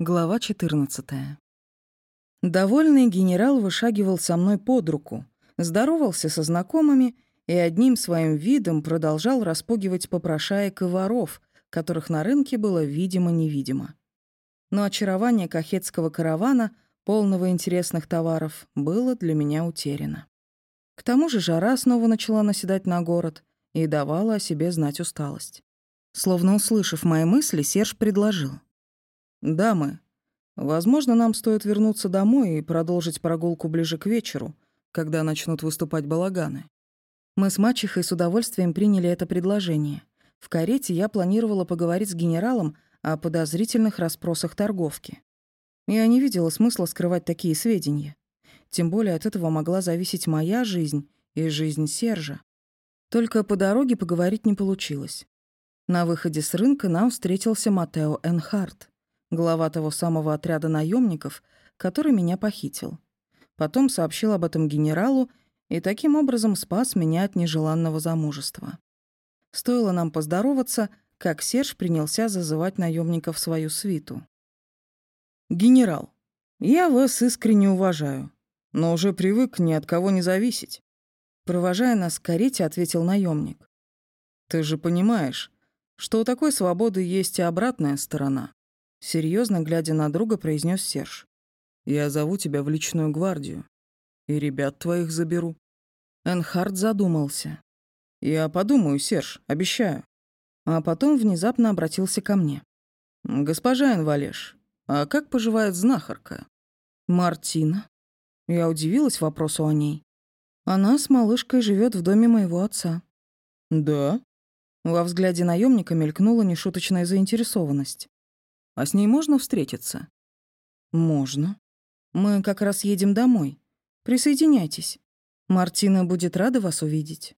Глава 14. Довольный генерал вышагивал со мной под руку, здоровался со знакомыми и одним своим видом продолжал распугивать попрошаек и воров, которых на рынке было видимо-невидимо. Но очарование кахетского каравана, полного интересных товаров, было для меня утеряно. К тому же жара снова начала наседать на город и давала о себе знать усталость. Словно услышав мои мысли, Серж предложил — «Дамы, возможно, нам стоит вернуться домой и продолжить прогулку ближе к вечеру, когда начнут выступать балаганы». Мы с мачехой с удовольствием приняли это предложение. В карете я планировала поговорить с генералом о подозрительных расспросах торговки. Я не видела смысла скрывать такие сведения. Тем более от этого могла зависеть моя жизнь и жизнь Сержа. Только по дороге поговорить не получилось. На выходе с рынка нам встретился Матео Энхарт глава того самого отряда наемников, который меня похитил. Потом сообщил об этом генералу и таким образом спас меня от нежеланного замужества. Стоило нам поздороваться, как Серж принялся зазывать наемников в свою свиту. «Генерал, я вас искренне уважаю, но уже привык ни от кого не зависеть», провожая нас к карете, ответил наемник. «Ты же понимаешь, что у такой свободы есть и обратная сторона. Серьезно глядя на друга, произнес Серж. «Я зову тебя в личную гвардию. И ребят твоих заберу». Энхард задумался. «Я подумаю, Серж, обещаю». А потом внезапно обратился ко мне. «Госпожа Энвалеш, а как поживает знахарка?» «Мартина». Я удивилась вопросу о ней. «Она с малышкой живет в доме моего отца». «Да?» Во взгляде наемника мелькнула нешуточная заинтересованность. А с ней можно встретиться? Можно. Мы как раз едем домой. Присоединяйтесь. Мартина будет рада вас увидеть.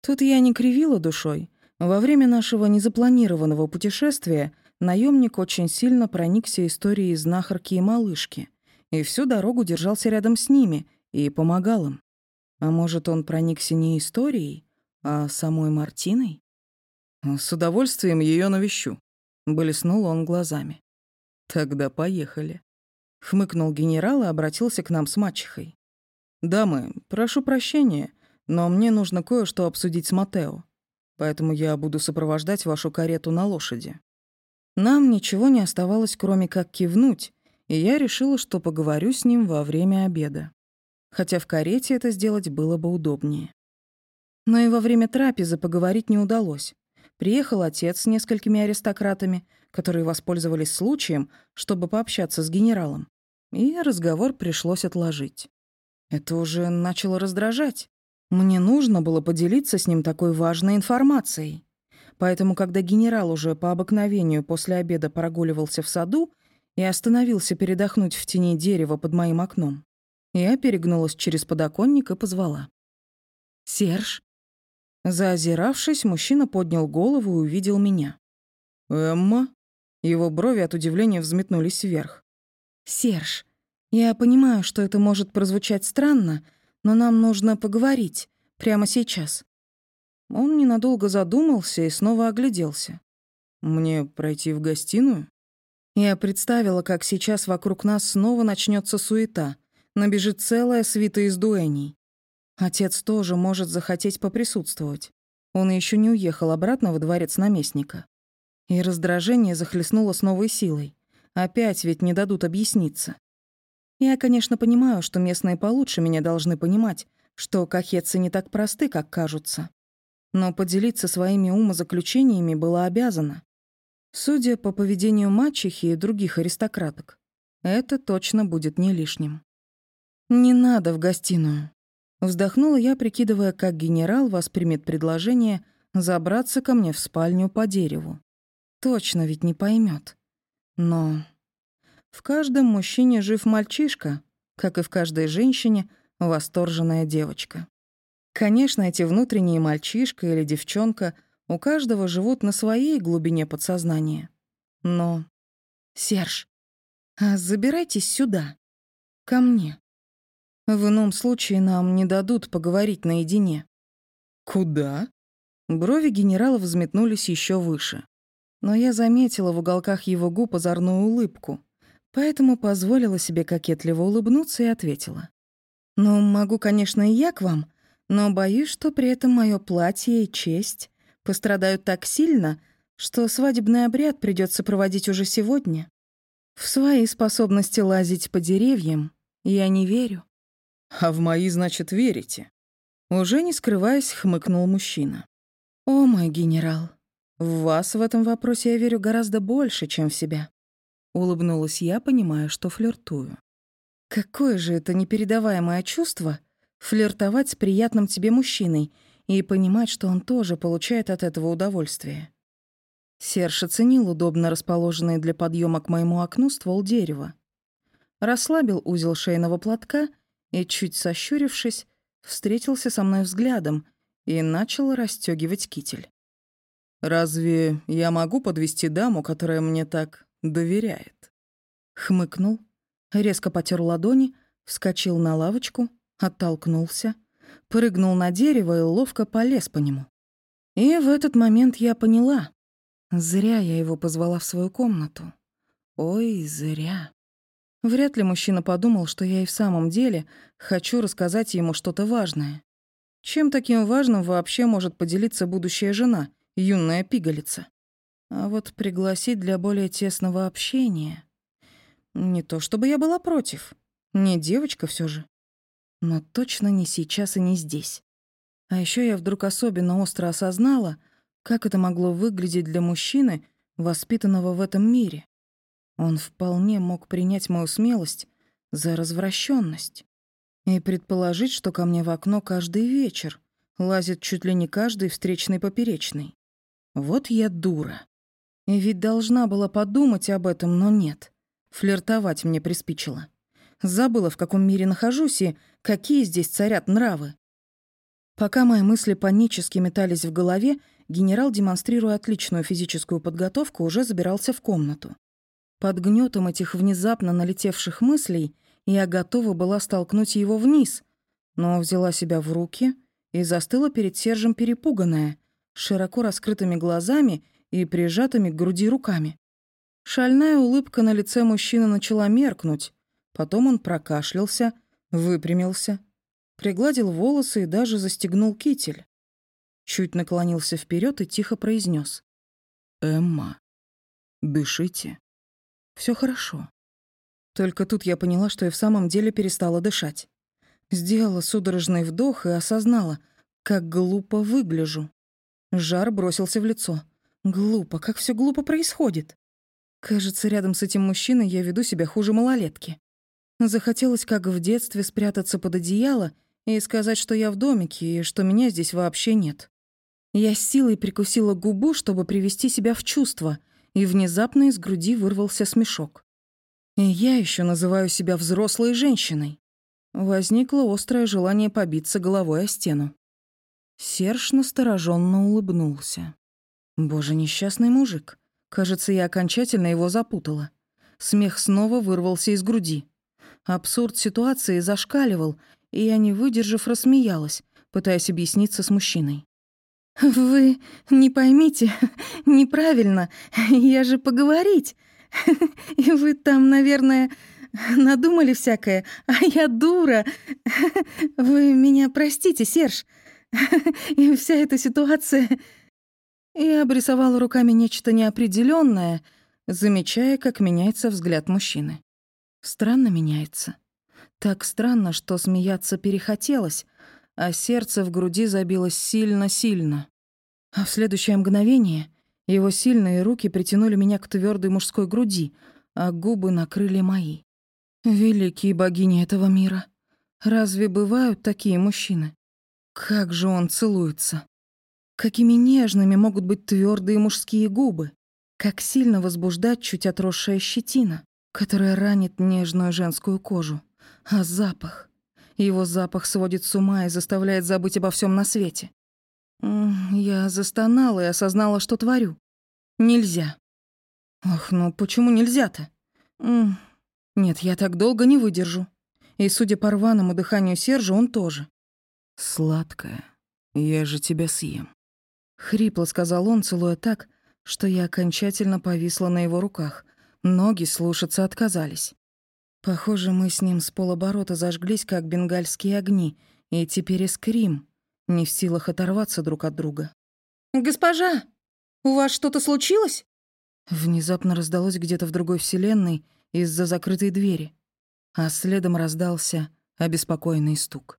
Тут я не кривила душой. Во время нашего незапланированного путешествия наемник очень сильно проникся историей знахарки и малышки, и всю дорогу держался рядом с ними и помогал им. А может, он проникся не историей, а самой Мартиной? С удовольствием ее навещу. Блеснул он глазами. «Тогда поехали». Хмыкнул генерал и обратился к нам с мачехой. «Дамы, прошу прощения, но мне нужно кое-что обсудить с Матео, поэтому я буду сопровождать вашу карету на лошади». Нам ничего не оставалось, кроме как кивнуть, и я решила, что поговорю с ним во время обеда. Хотя в карете это сделать было бы удобнее. Но и во время трапезы поговорить не удалось. Приехал отец с несколькими аристократами, которые воспользовались случаем, чтобы пообщаться с генералом. И разговор пришлось отложить. Это уже начало раздражать. Мне нужно было поделиться с ним такой важной информацией. Поэтому, когда генерал уже по обыкновению после обеда прогуливался в саду и остановился передохнуть в тени дерева под моим окном, я перегнулась через подоконник и позвала. «Серж, Заозиравшись, мужчина поднял голову и увидел меня. «Эмма?» Его брови от удивления взметнулись вверх. «Серж, я понимаю, что это может прозвучать странно, но нам нужно поговорить. Прямо сейчас». Он ненадолго задумался и снова огляделся. «Мне пройти в гостиную?» Я представила, как сейчас вокруг нас снова начнется суета. Набежит целая свита из дуэней. Отец тоже может захотеть поприсутствовать. Он еще не уехал обратно во дворец наместника. И раздражение захлестнуло с новой силой. Опять ведь не дадут объясниться. Я, конечно, понимаю, что местные получше меня должны понимать, что кахетцы не так просты, как кажутся. Но поделиться своими умозаключениями была обязана. Судя по поведению мачехи и других аристократок, это точно будет не лишним. «Не надо в гостиную», Вздохнула я, прикидывая, как генерал воспримет предложение забраться ко мне в спальню по дереву. Точно ведь не поймет. Но в каждом мужчине жив мальчишка, как и в каждой женщине восторженная девочка. Конечно, эти внутренние мальчишка или девчонка у каждого живут на своей глубине подсознания. Но... Серж, а забирайтесь сюда, ко мне. В ином случае нам не дадут поговорить наедине. Куда? Брови генерала взметнулись еще выше. Но я заметила в уголках его губ озорную улыбку, Поэтому позволила себе кокетливо улыбнуться и ответила. «Ну, могу, конечно, и я к вам, но боюсь, что при этом мое платье и честь пострадают так сильно, что свадебный обряд придется проводить уже сегодня. В свои способности лазить по деревьям я не верю». «А в мои, значит, верите?» Уже не скрываясь, хмыкнул мужчина. «О, мой генерал, в вас в этом вопросе я верю гораздо больше, чем в себя». Улыбнулась я, понимая, что флиртую. «Какое же это непередаваемое чувство флиртовать с приятным тебе мужчиной и понимать, что он тоже получает от этого удовольствие». Серж оценил удобно расположенный для подъема к моему окну ствол дерева. Расслабил узел шейного платка и, чуть сощурившись, встретился со мной взглядом и начал расстегивать китель. «Разве я могу подвести даму, которая мне так доверяет?» Хмыкнул, резко потер ладони, вскочил на лавочку, оттолкнулся, прыгнул на дерево и ловко полез по нему. И в этот момент я поняла. Зря я его позвала в свою комнату. Ой, зря. Вряд ли мужчина подумал, что я и в самом деле хочу рассказать ему что-то важное. Чем таким важным вообще может поделиться будущая жена, юная пигалица? А вот пригласить для более тесного общения... Не то чтобы я была против. Не девочка все же. Но точно не сейчас и не здесь. А еще я вдруг особенно остро осознала, как это могло выглядеть для мужчины, воспитанного в этом мире. Он вполне мог принять мою смелость за развращенность и предположить, что ко мне в окно каждый вечер лазит чуть ли не каждый встречный поперечный. Вот я дура. И ведь должна была подумать об этом, но нет. Флиртовать мне приспичило. Забыла, в каком мире нахожусь и какие здесь царят нравы. Пока мои мысли панически метались в голове, генерал, демонстрируя отличную физическую подготовку, уже забирался в комнату. Под гнетом этих внезапно налетевших мыслей я готова была столкнуть его вниз, но взяла себя в руки и застыла перед Сержем перепуганная, широко раскрытыми глазами и прижатыми к груди руками. Шальная улыбка на лице мужчины начала меркнуть, потом он прокашлялся, выпрямился, пригладил волосы и даже застегнул китель. Чуть наклонился вперед и тихо произнес: «Эмма, дышите». Все хорошо. Только тут я поняла, что я в самом деле перестала дышать. Сделала судорожный вдох и осознала, как глупо выгляжу. Жар бросился в лицо. Глупо, как все глупо происходит. Кажется, рядом с этим мужчиной я веду себя хуже малолетки. Захотелось, как в детстве, спрятаться под одеяло и сказать, что я в домике и что меня здесь вообще нет. Я с силой прикусила губу, чтобы привести себя в чувство — и внезапно из груди вырвался смешок. И я еще называю себя взрослой женщиной. Возникло острое желание побиться головой о стену. Серж настороженно улыбнулся. Боже, несчастный мужик. Кажется, я окончательно его запутала. Смех снова вырвался из груди. Абсурд ситуации зашкаливал, и я, не выдержав, рассмеялась, пытаясь объясниться с мужчиной. «Вы не поймите неправильно, я же поговорить. И вы там, наверное, надумали всякое, а я дура. Вы меня простите, Серж. И вся эта ситуация...» Я обрисовала руками нечто неопределённое, замечая, как меняется взгляд мужчины. Странно меняется. Так странно, что смеяться перехотелось, а сердце в груди забилось сильно-сильно. А в следующее мгновение его сильные руки притянули меня к твердой мужской груди, а губы накрыли мои. Великие богини этого мира. Разве бывают такие мужчины? Как же он целуется. Какими нежными могут быть твердые мужские губы. Как сильно возбуждать чуть отросшая щетина, которая ранит нежную женскую кожу. А запах. Его запах сводит с ума и заставляет забыть обо всем на свете. Я застонала и осознала, что творю. Нельзя. Ох, ну почему нельзя-то? Нет, я так долго не выдержу. И, судя по рваному дыханию Сержа, он тоже. «Сладкая, я же тебя съем». Хрипло сказал он, целуя так, что я окончательно повисла на его руках, Ноги слушаться отказались. Похоже, мы с ним с полоборота зажглись, как бенгальские огни, и теперь искрим, не в силах оторваться друг от друга. «Госпожа, у вас что-то случилось?» Внезапно раздалось где-то в другой вселенной из-за закрытой двери, а следом раздался обеспокоенный стук.